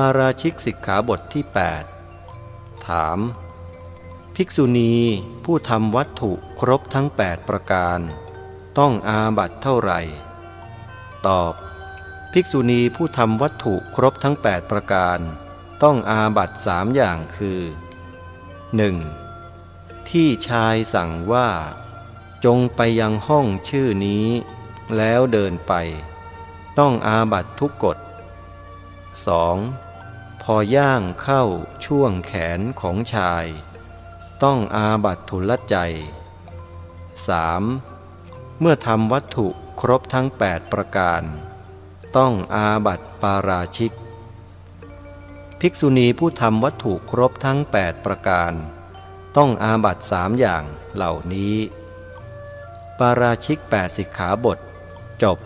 ปาราชิกสิกขาบทที่ 8 ถาม ภิกษุณีผู้ทำวัตถุครบทั้ง 8 ประการ ต้องอาบัตเท่าไหร่ ตอบ ภิกษุณีผู้ทำวัตถุครบทั้ง 8 ประการ ต้องอาบัตสามอย่างคือ 1. ที่ชายสั่งว่า จงไปยังห้องชื่อนี้ แล้วเดินไป ต้องอาบัตทุกกฎ 2. พอย่างเข้าช่วงแขนของชาย ต้องอาบัตทุลใจ 3. เมื่อทำวัตถุครบทั้ง 8 ประการ ต้องอาบัตปาราชิก ภิกษุณีผู้ทำวัตถุครบทั้ง 8 ประการ ต้องอาบัตสามอย่างเหล่านี้ ปาราชิก8สิกขาบท จบ